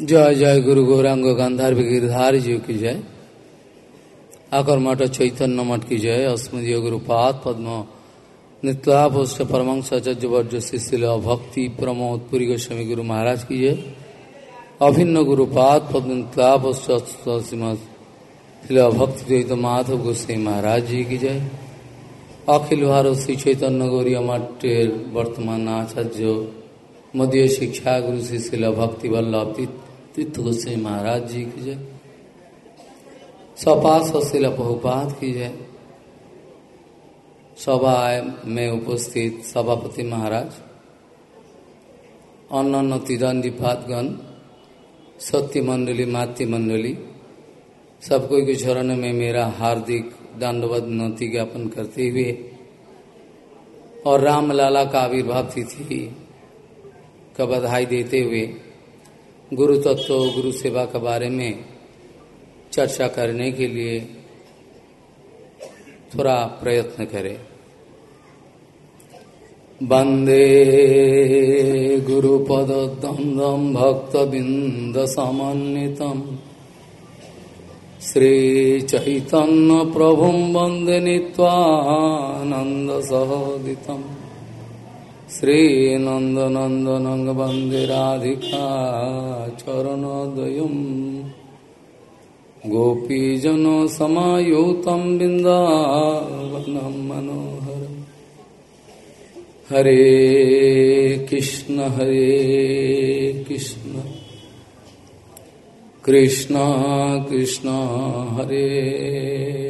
जय जय गुरु गौरांग गांधार गिरधार जी की जय। आकर मठ चैतन्य मठ की जय। अस्मदीय गुरुपाद पद्म नित्याभोष्ट परमंसाचार्य वर्ज शिशिल भक्ति प्रमोद पुरी गोस्वामी गुरु महाराज की जय। अभिन्न गुरुपाद पद्म भक्ति द्वैत माधव गोस्वामी महाराज जी की जय। अखिल भारत श्री चैतन्य गौरी मठेर वर्तमान आचार्य मध्य शिक्षा गुरु श्री शिल भक्ति वल्लभ गोस्वामी महाराज जी की जय। सपास शिल बहुपात की जय। सभा में उपस्थित सभापति महाराज अन्य तीरंदीपातगण सत्य मंडली, मातृ मंडली, सबको के चरण में मेरा हार्दिक दंडवत नति ज्ञापन करते हुए और रामलाला का आविर्भाव तिथि का बधाई देते हुए गुरु तत्व गुरु सेवा के बारे में चर्चा करने के लिए थोड़ा प्रयत्न करें। वंदे गुरुपद द्वंद्वम भक्त बिंद समन्वितम श्रीचैतन्य प्रभुं वंदे नीत्वानन्दसहोदितम् श्रीनन्दनन्दनं वंदे राधिका चरणद्वयम् गोपीजनसमायुतं बिन्दावनं मनोहरम् हरे कृष्ण हरे कृष्ण। कृष्ण कृष्ण हरे।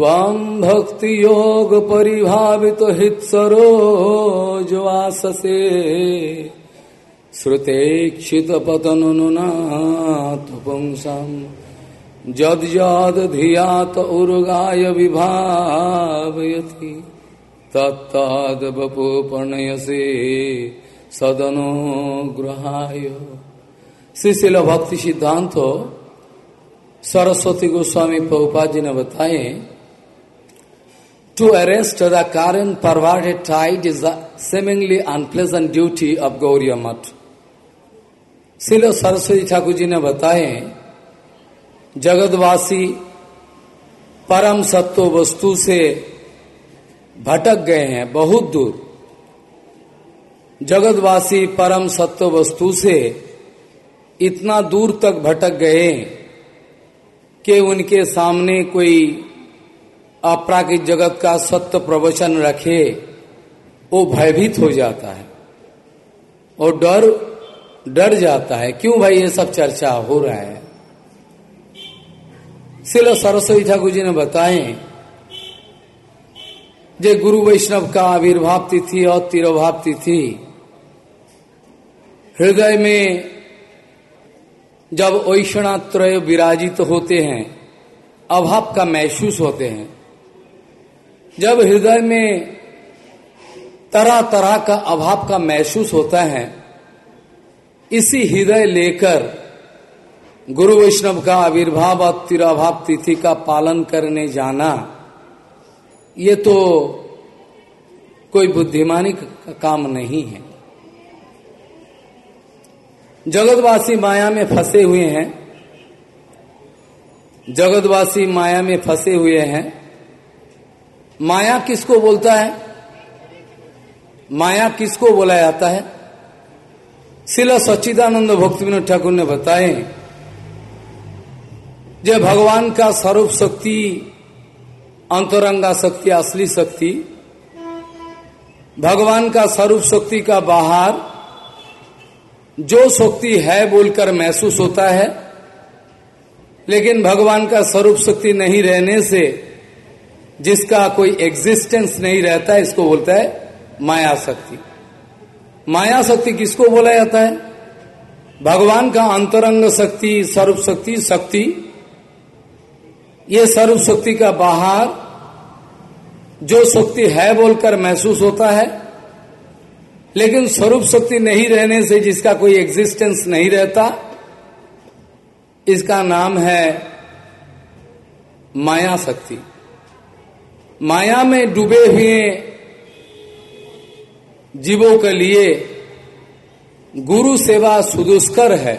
श्रुतेक्षितपतननुना श्रुतेक्षितपतननुनाथ पुंसाम् त्वां भक्तियोगपरिभावितो हृत्सरोजवाससे श्रुतेक्षितपतननुनाथ पुंसाम् जद्यद्धियात उर्गाय विभावयति। तत्ताद्वपुपणयसे सदनुग्रहाय। श्रीशिल भक्ति सिद्धांत सरस्वती गोस्वामी प्रभुपाद जी ने बताए to arrest the current perverted tide is the seemingly unpleasant duty of Gauriya Math. शिल सरस्वती ठाकुर जी ने बताए जगतवासी परम सत्व वस्तु से भटक गए हैं बहुत दूर जगतवासी परम सत्व वस्तु से इतना दूर तक भटक गए कि उनके सामने कोई अपराकित जगत का सत्य प्रवचन रखे, वो भयभीत हो जाता है। और डर डर जाता है, क्यों भाई ये सब चर्चा हो रहा है? शिल सरस्वती ठाकुर जी ने बताए जे गुरु वैष्णव का आविर्भाव तिथि और तिरोभाव तिथि। हृदय में जब ऐषणात्रय विराजित तो होते हैं, अभाव का महसूस होते हैं जब हृदय में तरह तरह का अभाव का महसूस होता है, इसी हृदय लेकर गुरु वैष्णव का आविर्भाव और तिराभाव तिथि का पालन करने जाना, ये तो कोई बुद्धिमानी का काम नहीं है। जगतवासी माया में फंसे हुए हैं, जगतवासी माया में फंसे हुए हैं माया किसको बोलता है? माया किसको बोला जाता है? शिला सच्चिदानंद भक्ति विनोद ठाकुर ने बताए जब भगवान का स्वरूप शक्ति, अंतरंगा शक्ति, असली शक्ति, भगवान का स्वरूप शक्ति का बाहर, जो शक्ति है बोलकर महसूस होता है, लेकिन भगवान का स्वरूप शक्ति नहीं रहने से जिसका कोई एग्जिस्टेंस नहीं रहता है, इसको बोलता है माया शक्ति माया शक्ति किसको बोला जाता है? भगवान का अंतरंग शक्ति, स्वरूप शक्ति शक्ति। ये स्वरूप शक्ति का बाहर जो शक्ति है बोलकर महसूस होता है, लेकिन स्वरूप शक्ति नहीं रहने से जिसका कोई एग्जिस्टेंस नहीं रहता, इसका नाम है माया शक्ति माया में डूबे हुए जीवों के लिए गुरु सेवा सुदुष्कर है।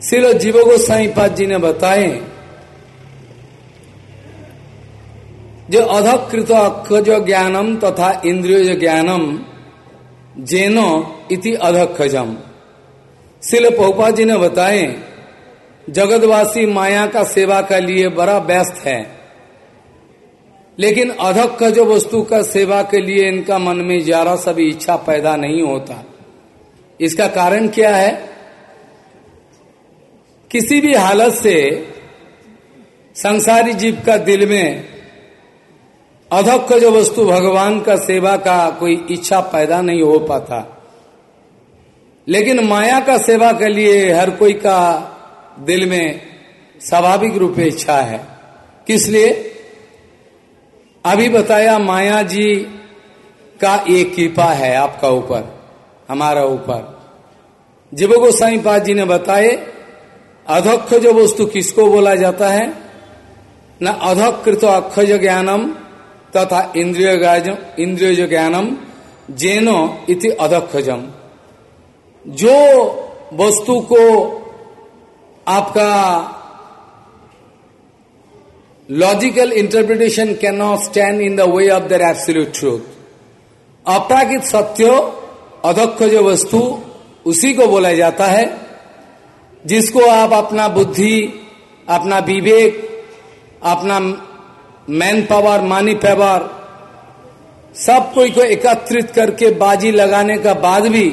सिर्फ़ जीवों को साईपाद जी ने बताए, जो अधकृत अक्षज ज्ञानम तथा इंद्रिय ज्ञानम जेनो इति अधक्षजम शिल पहुपा जी ने बताए, जगतवासी माया का सेवा का लिए बड़ा व्यस्त है। लेकिन अधक का जो वस्तु का सेवा के लिए इनका मन में ज़्यादा सभी इच्छा पैदा नहीं होता। इसका कारण क्या है? किसी भी हालत से संसारी जीव का दिल में अधक का जो वस्तु भगवान का सेवा का कोई इच्छा पैदा नहीं हो पाता। लेकिन माया का सेवा के लिए हर कोई का दिल में स्वाभाविक रूप इच्छा है। किस लिए? अभी बताया, माया जी का एक कृपा है आपका ऊपर, हमारा ऊपर। जीव गोसाई पाद जी ने बताए, अधक्ष जो वस्तु किसको बोला जाता है? न अधकृत अक्षज ज्ञानम तथा इंद्रिय इंद्रिय ज्ञानम, जेनो इति अधक्षजम। जो वस्तु को आपका logical interpretation can not stand in the way of the absolute truth अपराकित सत्य अधक्ष जो वस्तु, उसी को बोला जाता है, जिसको आप अपना बुद्धि, अपना विवेक, अपना मैन पावर मानी पावर सब कोई को एकत्रित करके बाजी लगाने का बाद भी,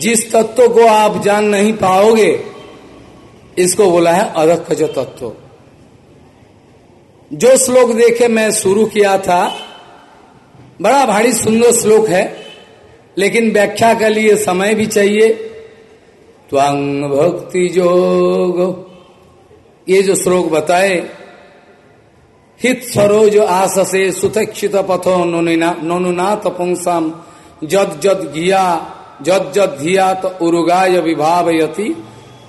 जिस तत्व को आप जान नहीं पाओगे, इसको बोला है अधक्ष तत्व। जो श्लोक देखे मैं शुरू किया था, बड़ा भारी सुंदर श्लोक है, लेकिन व्याख्या के लिए समय भी चाहिए। त्वंग भक्ति जोग। ये जो श्लोक बताए, हित सरोज आस से सुतक्षित पथो नोनुनाथ पुंसम, जद जद घिया, जद जद धिया तो उरुगाय विभावयति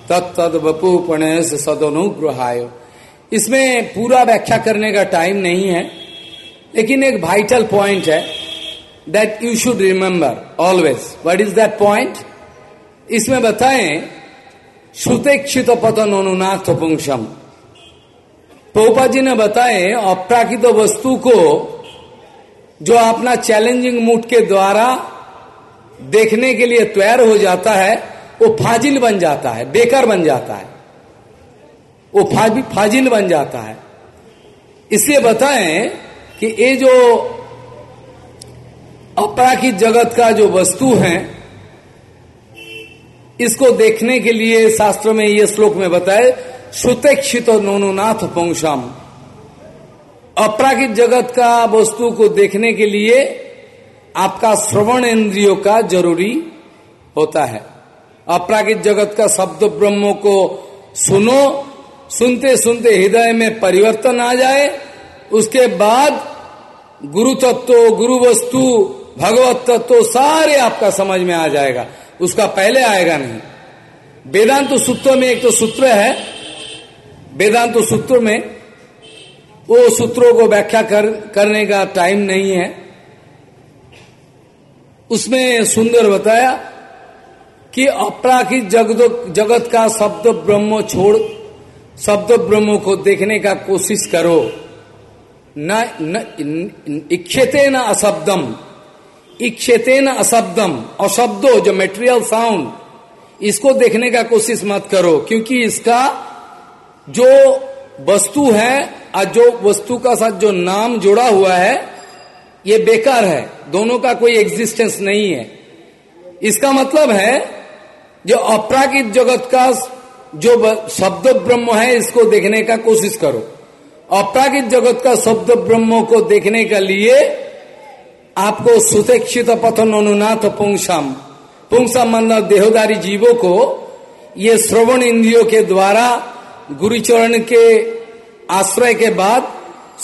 तत्द बपू पणेश सदनुग्रहाय। इसमें पूरा व्याख्या करने का टाइम नहीं है, लेकिन एक वाइटल पॉइंट है that you should remember always what is that point इसमें बताएँ श्रुतेक्षित पतन अनुनाथ पुंसम पोपा जी ने बताए, अप्राकृत वस्तु को जो अपना चैलेंजिंग मूड के द्वारा देखने के लिए तैयार हो जाता है, वो फाजिल बन जाता है, बेकार बन जाता है। वो फाजिल बन जाता है। इसलिए बताएँ कि ये जो अपराखित जगत का जो वस्तु है, इसको देखने के लिए शास्त्र में, ये श्लोक में बताए, सुतेक्षित नोनुनाथ पंशम अपराकित जगत का वस्तु को देखने के लिए आपका श्रवण इंद्रियों का ज़रूरी होता है। अपराकित जगत का शब्द ब्रह्मों को सुनो सुनते सुनते हृदय में परिवर्तन आ जाए उसके बाद गुरु तत्व गुरु वस्तु भगवत तत्व सारे आपका समझ में आ जाएगा। उसका पहले आएगा नहीं। वेदांत सूत्र में एक तो सूत्र है। वेदांत सूत्र में वो सूत्रों को व्याख्या कर, करने का टाइम नहीं है। उसमें सुंदर बताया कि अपराखित जगत जगत का शब्द ब्रह्म छोड़ शब्द ब्रह्म को देखने का कोशिश करो। न, इच्छते न अशब्दम। इच्छते न अशब्दम। अशब्दो जो मेटेरियल साउंड इसको देखने का कोशिश मत करो क्योंकि इसका जो वस्तु है और जो वस्तु का साथ जो नाम जुड़ा हुआ है ये बेकार है। दोनों का कोई एग्जिस्टेंस नहीं है। इसका मतलब है जो अपराकित जगत का जो शब्द ब्रह्म है, इसको देखने का कोशिश करो। अपराकित जगत का शब्द ब्रह्म को देखने के लिए आपको सुतेक्षित पथन अनुनाथ पुंसम। पुंग संबंध देहोदारी जीवों को, ये श्रवण इंद्रियों के द्वारा, गुरुचरण के आश्रय के बाद,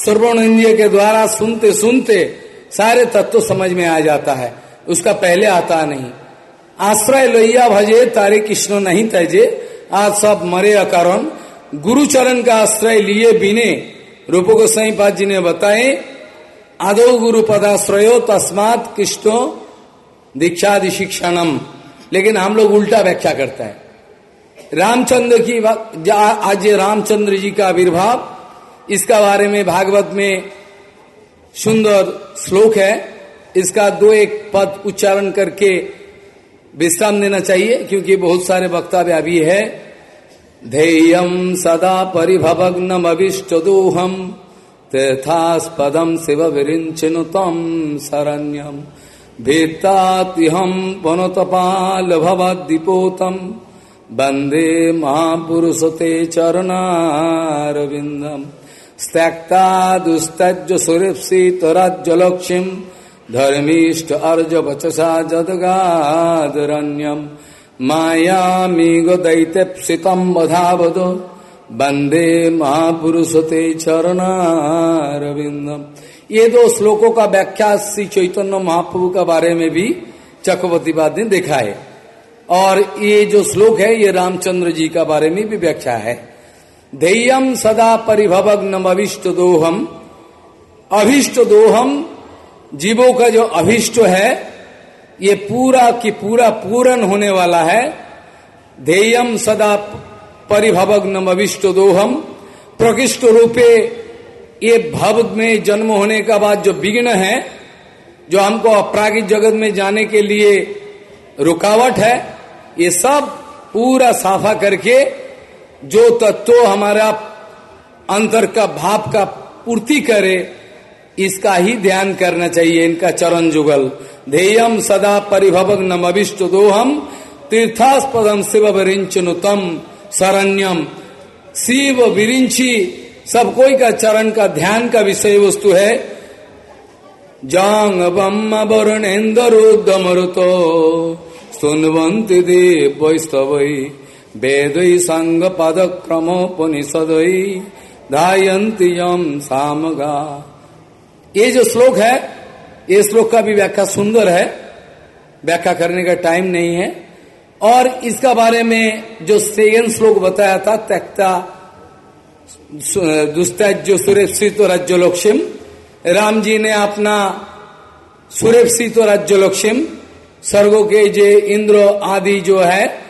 श्रवण इंद्रियों के द्वारा सुनते सुनते सारे तत्व समझ में आ जाता है। उसका पहले आता नहीं। आश्रय लोहिया भजे, तारे कृष्ण नहीं तजे। आज सब मरे अकारण गुरुचरण का आश्रय लिए बिने रूप गोसाई पाद जी ने बताए, आदो गुरु पदाश्रयो तस्मात कृष्णो दीक्षादि शिक्षणम। लेकिन हम लोग उल्टा व्याख्या करता है। रामचंद्र की आज रामचंद्र जी का आविर्भाव, इसका बारे में भागवत में सुंदर श्लोक है। इसका दो एक पद उच्चारण करके विश्राम देना चाहिए, क्योंकि बहुत सारे वक्तव्य अभी है। ध्येयम सदा परिभवग्नम अभिष्ट दोहम तीर्थास्पदम शिव विरिंचिनुतम शरण्यम वनतपाल भवदीपोतम वंदे महापुरुष ते चरणारविंदम त्यक्ता दुस्तज सुरेप्सितराज्यलक्ष्मीम धर्मीष्ट अर्ज़ वचसा जदगादरण्यम। मायामीग दैत्यप्सितम बधावद वंदे महापुरुष ते चरणारविंदम ये दो श्लोकों का व्याख्या श्री चैतन्य महाप्रभु का बारे में भी चक्रवर्ती बाद ने देखा है। और ये जो श्लोक है, ये रामचंद्र जी का बारे में भी व्याख्या है। ध्येयम सदा परिभवग्न अभिष्ट दोहम अभिष्ट दोहम जीवों का जो अभिष्ट है, ये पूरा की पूरा पूर्ण होने वाला है। ध्येयम सदा परिभवग्न अभिष्ट दोहम। प्रकृष्ट रूपे ये भव में जन्म होने का बाद जो विघ्न है, जो हमको अपरागिक जगत में जाने के लिए रुकावट है, ये सब पूरा साफा करके जो तत्व हमारा अंतर का भाव का पूर्ति करे इसका ही ध्यान करना चाहिए इनका चरण जुगल। ध्येयम सदा परिभवग नमविष्ट दोहम तीर्थास्पदम शिव विरिंचनुतम शरण्यम। शिव विरिंची सब कोई का चरण का ध्यान का विषय वस्तु है। जांग बम वरुणेन्द्रुदमरुतो सुनवंति देव वैस्तवई वेद संग पद क्रमोपनिषदई धायंती यम सामगा। ये जो श्लोक है, ये श्लोक का भी व्याख्या सुंदर है। व्याख्या करने का टाइम नहीं है। और इसका बारे में जो सेकंड श्लोक बताया था, त्यक्ता दुस्तज सुरेप्सित राज्योलक्षिम राम जी ने अपना सुरेप्सित राज्योलक्षिम स्वर्गो के जो इंद्र आदि जो है,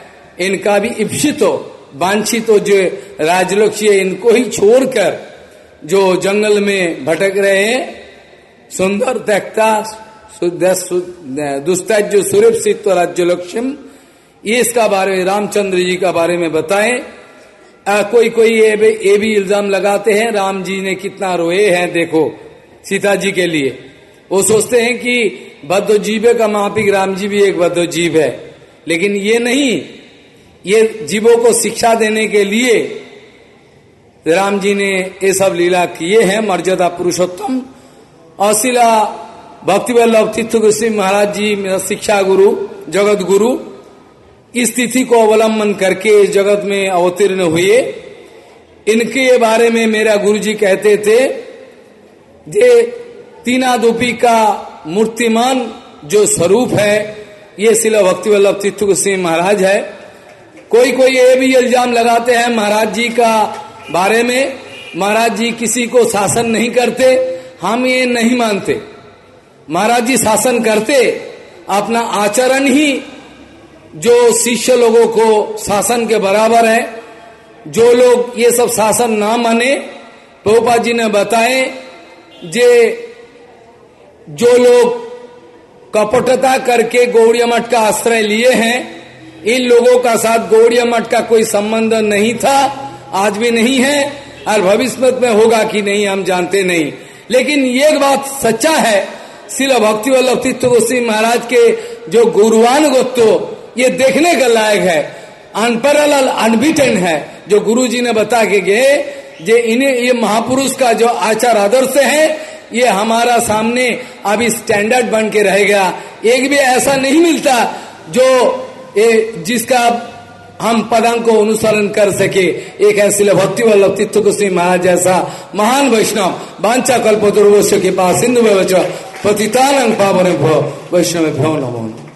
इनका भी इप्सित वांछित जो राजलक्ष्य इनको ही छोड़कर जो जंगल में भटक रहे हैं सुंदर देखता दुस्तज सुरेप्सित राज्योलक्ष्यम ये इसका बारे में रामचंद्र जी का बारे में बताएँ आ, कोई कोई ये भी, ये भी इल्ज़ाम लगाते हैं। राम जी ने कितना रोए हैं देखो सीता जी के लिए। वो सोचते हैं कि बद्ध जीव का मापिक राम जी भी एक बद्ध जीव है। लेकिन ये नहीं ये जीवों को शिक्षा देने के लिए राम जी ने ये सब लीला किए हैं मर्यादा पुरुषोत्तम। अशिला भक्ति वल्लभ तीर्थ गोस्वी महाराज जी मेरा शिक्षा गुरु, जगत गुरु, इस तिथि को अवलंबन करके इस जगत में अवतीर्ण हुए। इनके बारे में मेरा गुरु जी कहते थे तीना दोपी का मूर्तिमान जो स्वरूप है, ये शिला भक्ति वल्लभ तीर्थ गोस्वी महाराज है। कोई कोई ये भी इल्ज़ाम लगाते हैं महाराज जी का बारे में। महाराज जी किसी को शासन नहीं करते हम ये नहीं मानते। महाराज जी शासन करते, अपना आचरण ही जो शिष्य लोगों को शासन के बराबर है, जो लोग ये सब शासन ना माने प्रभुपा जी ने बताए जे जो लोग कपटता करके गौड़िया मठ का आश्रय लिए हैं, इन लोगों का साथ गौड़िया मठ का कोई संबंध नहीं था, आज भी नहीं है, और भविष्य में होगा कि नहीं, हम जानते नहीं। लेकिन ये बात सच्चा है शिल भक्ति वल्लभ तीर्थ महाराज के जो गुरुवान गोत्व ये देखने का लायक है। अनपरल अनबिटन है, जो गुरु जी ने बता के गए जे इन्हें ये महापुरुष का जो आचार आदर्श है, ये हमारा सामने अभी स्टैंडर्ड बन के रहेगा एक भी ऐसा नहीं मिलता जो ये जिसका हम पदांग को अनुसरण कर सके। एक ऐसे भक्ति वल्लभ तीर्थ गोस्वी महाराज जैसा महान वैष्णव। बांचा कल्प दुर्वश्य के पास, सिंधु में पावन भो, वैष्णव भ्यो नमो।